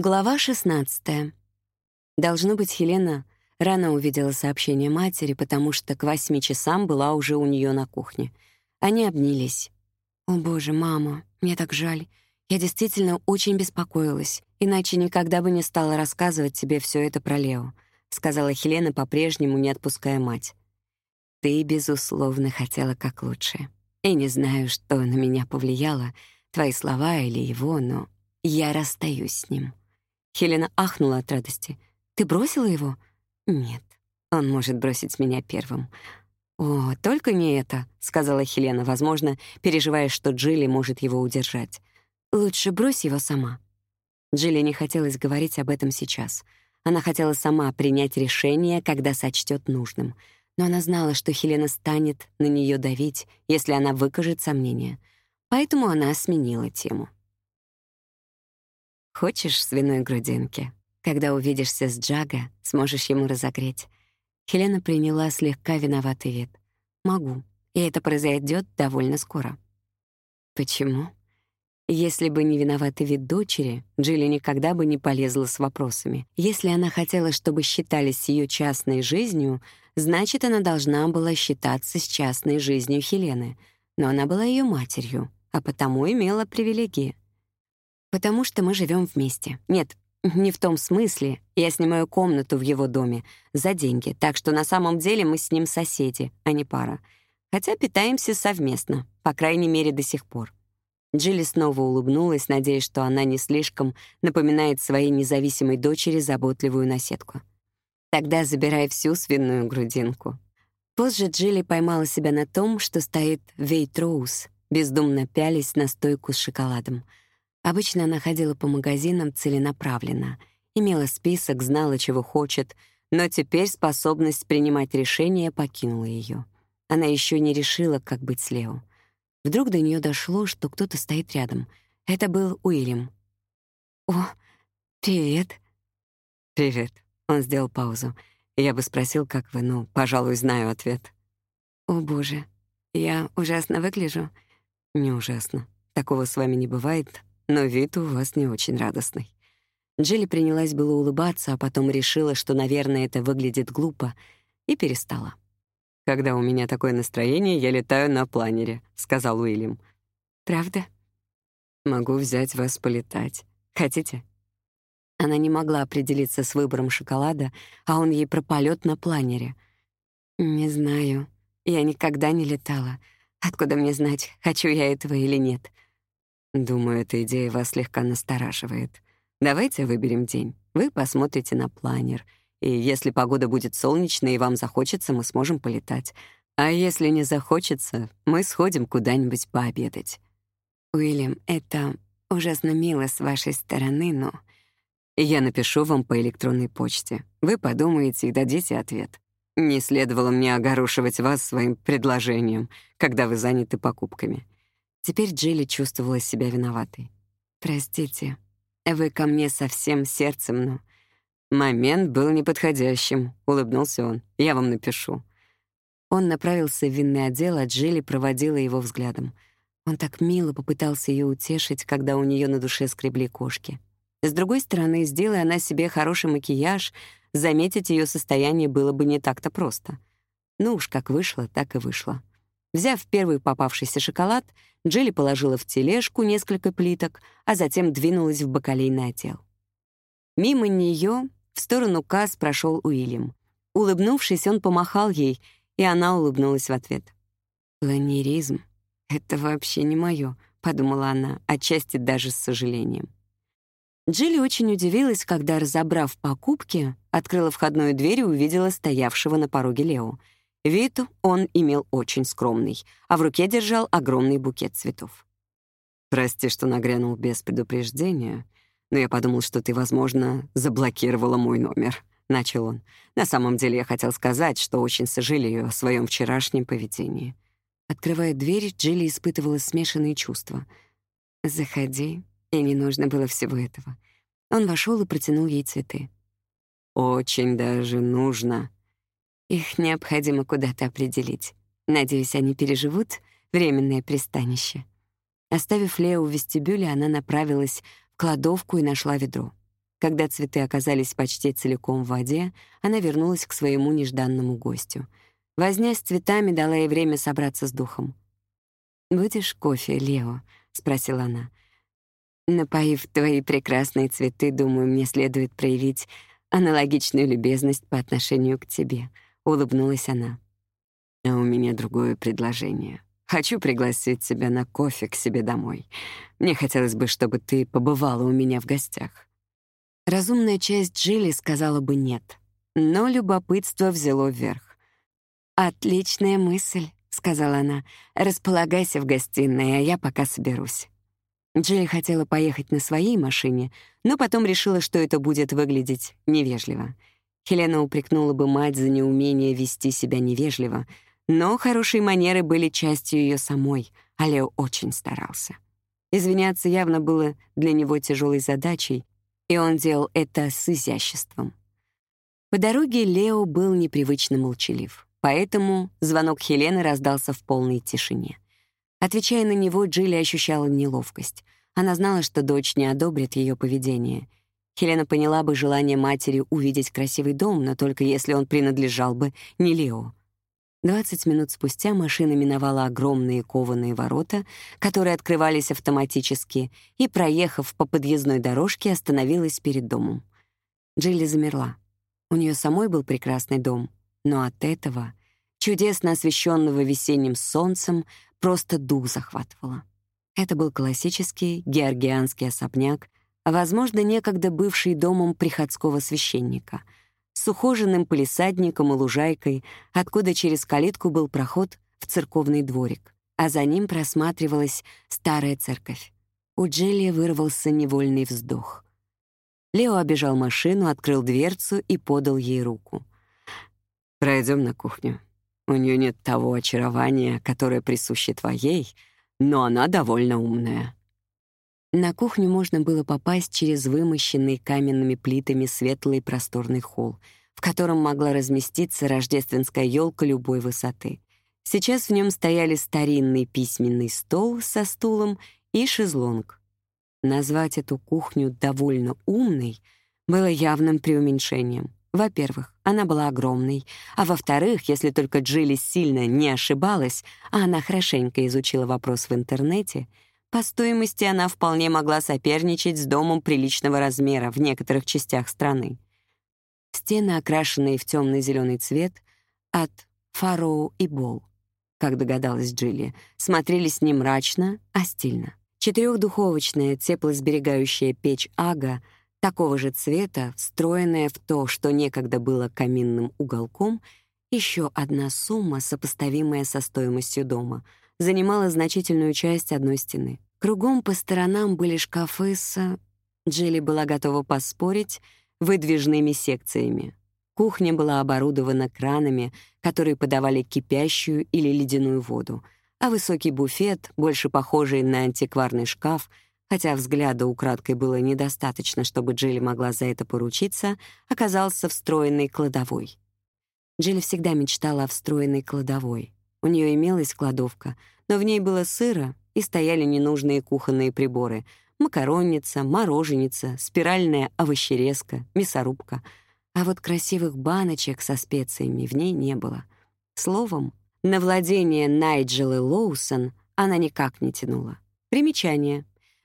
Глава 16. Должно быть, Хелена рано увидела сообщение матери, потому что к восьми часам была уже у нее на кухне. Они обнялись. «О, боже, мама, мне так жаль. Я действительно очень беспокоилась, иначе никогда бы не стала рассказывать тебе все это про Лео», сказала Хелена, по-прежнему не отпуская мать. «Ты, безусловно, хотела как лучше. И не знаю, что на меня повлияло, твои слова или его, но я расстаюсь с ним». Хелена ахнула от радости. «Ты бросила его?» «Нет, он может бросить меня первым». «О, только не это», — сказала Хелена, возможно, переживая, что Джилли может его удержать. «Лучше брось его сама». Джилли не хотелось говорить об этом сейчас. Она хотела сама принять решение, когда сочтет нужным. Но она знала, что Хелена станет на нее давить, если она выкажет сомнения. Поэтому она сменила тему. Хочешь свиной грудинки? Когда увидишься с Джага, сможешь ему разогреть. Хелена приняла слегка виноватый вид. Могу, и это произойдет довольно скоро. Почему? Если бы не виноватый вид дочери, Джилли никогда бы не полезла с вопросами. Если она хотела, чтобы считались её частной жизнью, значит, она должна была считаться с частной жизнью Хелены. Но она была её матерью, а потому имела привилегии. Потому что мы живем вместе. Нет, не в том смысле. Я снимаю комнату в его доме за деньги, так что на самом деле мы с ним соседи, а не пара. Хотя питаемся совместно, по крайней мере, до сих пор. Джилли снова улыбнулась, надеясь, что она не слишком напоминает своей независимой дочери заботливую наседку. «Тогда забирай всю свиную грудинку». Позже Джилли поймала себя на том, что стоит Вейтроуз, бездумно пялись на стойку с шоколадом — Обычно она ходила по магазинам целенаправленно, имела список, знала, чего хочет, но теперь способность принимать решения покинула ее. Она еще не решила, как быть с Лео. Вдруг до нее дошло, что кто-то стоит рядом. Это был Уильям. «О, привет». «Привет». Он сделал паузу. Я бы спросил, как вы, но, пожалуй, знаю ответ. «О, боже, я ужасно выгляжу?» «Не ужасно. Такого с вами не бывает, но вид у вас не очень радостный». Джилли принялась было улыбаться, а потом решила, что, наверное, это выглядит глупо, и перестала. «Когда у меня такое настроение, я летаю на планере», — сказал Уильям. «Правда?» «Могу взять вас полетать. Хотите?» Она не могла определиться с выбором шоколада, а он ей про полет на планере. «Не знаю. Я никогда не летала. Откуда мне знать, хочу я этого или нет?» Думаю, эта идея вас слегка настораживает. Давайте выберем день. Вы посмотрите на планер. И если погода будет солнечной и вам захочется, мы сможем полетать. А если не захочется, мы сходим куда-нибудь пообедать. Уильям, это ужасно мило с вашей стороны, но... Я напишу вам по электронной почте. Вы подумаете и дадите ответ. Не следовало мне огорошивать вас своим предложением, когда вы заняты покупками. Теперь Джилли чувствовала себя виноватой. «Простите, вы ко мне совсем сердцем, но...» «Момент был неподходящим», — улыбнулся он. «Я вам напишу». Он направился в винный отдел, а Джилли проводила его взглядом. Он так мило попытался ее утешить, когда у нее на душе скребли кошки. С другой стороны, сделая она себе хороший макияж, заметить ее состояние было бы не так-то просто. Ну уж как вышло, так и вышло. Взяв первый попавшийся шоколад, Джилли положила в тележку несколько плиток, а затем двинулась в бакалейный отдел. Мимо нее в сторону касс прошел Уильям. Улыбнувшись, он помахал ей, и она улыбнулась в ответ. «Планеризм — это вообще не моё», — подумала она, отчасти даже с сожалением. Джилли очень удивилась, когда, разобрав покупки, открыла входную дверь и увидела стоявшего на пороге Лео — Вид он имел очень скромный, а в руке держал огромный букет цветов. «Прости, что нагрянул без предупреждения, но я подумал, что ты, возможно, заблокировала мой номер», — начал он. «На самом деле я хотел сказать, что очень сожалею о своем вчерашнем поведении». Открывая дверь, Джилли испытывала смешанные чувства. «Заходи, и не нужно было всего этого». Он вошел и протянул ей цветы. «Очень даже нужно», их необходимо куда-то определить. Надеюсь, они переживут временное пристанище. Оставив Лео в вестибюле, она направилась в кладовку и нашла ведро. Когда цветы оказались почти целиком в воде, она вернулась к своему нежданному гостю. Возня с цветами дала ей время собраться с духом. «Будешь кофе, Лео?» — спросила она. «Напоив твои прекрасные цветы, думаю, мне следует проявить аналогичную любезность по отношению к тебе», — улыбнулась она. «А у меня другое предложение. Хочу пригласить тебя на кофе к себе домой. Мне хотелось бы, чтобы ты побывала у меня в гостях». Разумная часть Джилли сказала бы «нет», но любопытство взяло вверх. «Отличная мысль», — сказала она. «Располагайся в гостиной, а я пока соберусь». Джилли хотела поехать на своей машине, но потом решила, что это будет выглядеть невежливо. Хелена упрекнула бы мать за неумение вести себя невежливо, но хорошие манеры были частью ее самой, а Лео очень старался. Извиняться явно было для него тяжелой задачей, и он делал это с изяществом. По дороге Лео был непривычно молчалив, поэтому звонок Хелены раздался в полной тишине. Отвечая на него, Джилли ощущала неловкость. Она знала, что дочь не одобрит ее поведение. Хелена поняла бы желание матери увидеть красивый дом, но только если он принадлежал бы не Лео. Двадцать минут спустя машина миновала огромные кованые ворота, которые открывались автоматически, и, проехав по подъездной дорожке, остановилась перед домом. Джилли замерла. У нее самой был прекрасный дом, но от этого, чудесно освещенного весенним солнцем, просто дух захватывало. Это был классический георгианский особняк, возможно, некогда бывший домом приходского священника — с ухоженным полисадником и лужайкой, откуда через калитку был проход в церковный дворик, а за ним просматривалась старая церковь. У Джилли вырвался невольный вздох. Лео обежал машину, открыл дверцу и подал ей руку. Пройдем на кухню. У нее нет того очарования, которое присуще твоей, но она довольно умная». На кухню можно было попасть через вымощенный каменными плитами светлый просторный холл, в котором могла разместиться рождественская елка любой высоты. Сейчас в нем стояли старинный письменный стол со стулом и шезлонг. Назвать эту кухню довольно умной было явным преуменьшением. Во-первых, она была огромной, а во-вторых, если только Джилли сильно не ошибалась, а она хорошенько изучила вопрос в интернете — по стоимости она вполне могла соперничать с домом приличного размера в некоторых частях страны. Стены, окрашенные в темно зеленый цвет, от Фароу и Бол, как догадалась Джилли, смотрелись не мрачно, а стильно. Четырехдуховочная теплосберегающая печь Ага такого же цвета, встроенная в то, что некогда было каминным уголком, еще одна сумма, сопоставимая со стоимостью дома — занимала значительную часть одной стены. Кругом по сторонам были шкафы с... Джилли была готова поспорить, выдвижными секциями. Кухня была оборудована кранами, которые подавали кипящую или ледяную воду, а высокий буфет, больше похожий на антикварный шкаф, хотя взгляда украдкой было недостаточно, чтобы Джилли могла за это поручиться, оказался встроенной кладовой. Джилли всегда мечтала о встроенной кладовой. У нее имелась кладовка, но в ней было сыро, и стояли ненужные кухонные приборы — макаронница, мороженица, спиральная овощерезка, мясорубка. А вот красивых баночек со специями в ней не было. Словом, на владение Найджелы Лоусон она никак не тянула. Примечание.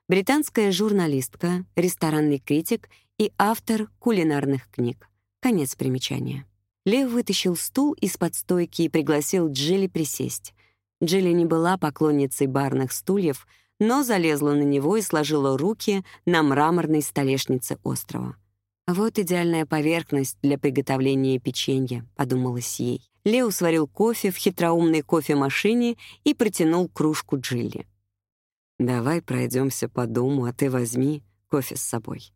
Британская журналистка, ресторанный критик и автор кулинарных книг. Конец примечания. Лев вытащил стул из-под стойки и пригласил Джилли присесть. Джилли не была поклонницей барных стульев, но залезла на него и сложила руки на мраморной столешнице острова. «Вот идеальная поверхность для приготовления печенья», — подумалось ей. Лео сварил кофе в хитроумной кофемашине и протянул кружку Джилли. «Давай пройдемся по дому, а ты возьми кофе с собой.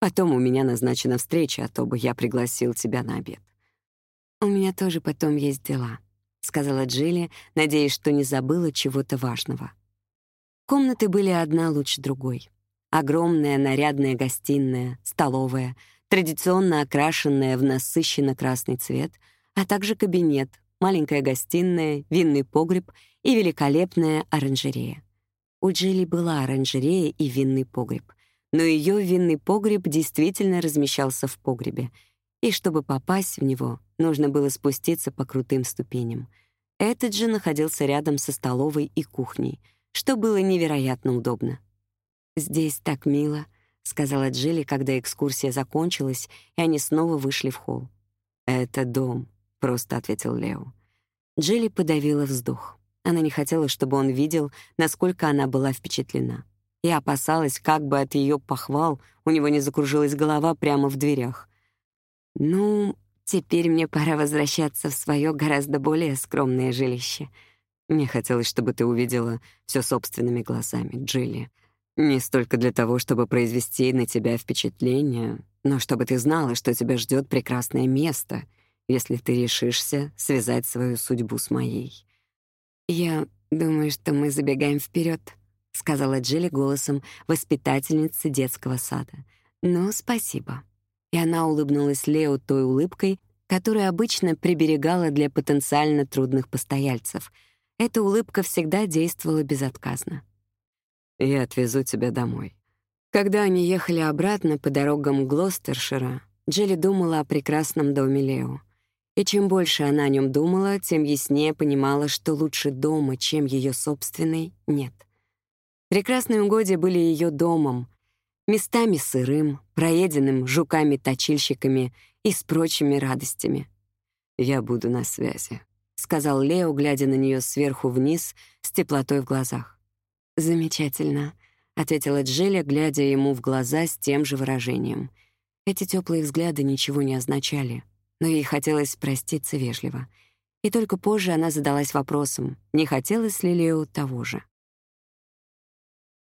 Потом у меня назначена встреча, а то бы я пригласил тебя на обед». «У меня тоже потом есть дела», — сказала Джилли, надеясь, что не забыла чего-то важного. Комнаты были одна лучше другой. Огромная нарядная гостиная, столовая, традиционно окрашенная в насыщенно красный цвет, а также кабинет, маленькая гостиная, винный погреб и великолепная оранжерея. У Джилли была оранжерея и винный погреб, но ее винный погреб действительно размещался в погребе, и чтобы попасть в него, нужно было спуститься по крутым ступеням. Этот же находился рядом со столовой и кухней, что было невероятно удобно. «Здесь так мило», — сказала Джилли, когда экскурсия закончилась, и они снова вышли в холл. «Это дом», — просто ответил Лео. Джилли подавила вздох. Она не хотела, чтобы он видел, насколько она была впечатлена. И опасалась, как бы от ее похвал у него не закружилась голова прямо в дверях. «Ну, теперь мне пора возвращаться в свое гораздо более скромное жилище. Мне хотелось, чтобы ты увидела все собственными глазами, Джилли. Не столько для того, чтобы произвести на тебя впечатление, но чтобы ты знала, что тебя ждет прекрасное место, если ты решишься связать свою судьбу с моей. «Я думаю, что мы забегаем вперед, сказала Джилли голосом воспитательницы детского сада. «Ну, спасибо». И она улыбнулась Лео той улыбкой, которую обычно приберегала для потенциально трудных постояльцев. Эта улыбка всегда действовала безотказно. «Я отвезу тебя домой». Когда они ехали обратно по дорогам Глостершира, Джилли думала о прекрасном доме Лео. И чем больше она о нем думала, тем яснее понимала, что лучше дома, чем ее собственный, нет. Прекрасные угодья были ее домом, местами сырым, проеденным жуками-точильщиками и с прочими радостями. «Я буду на связи», — сказал Лео, глядя на нее сверху вниз с теплотой в глазах. «Замечательно», — ответила Джилля, глядя ему в глаза с тем же выражением. Эти теплые взгляды ничего не означали — но ей хотелось проститься вежливо. И только позже она задалась вопросом, не хотелось ли Лео того же.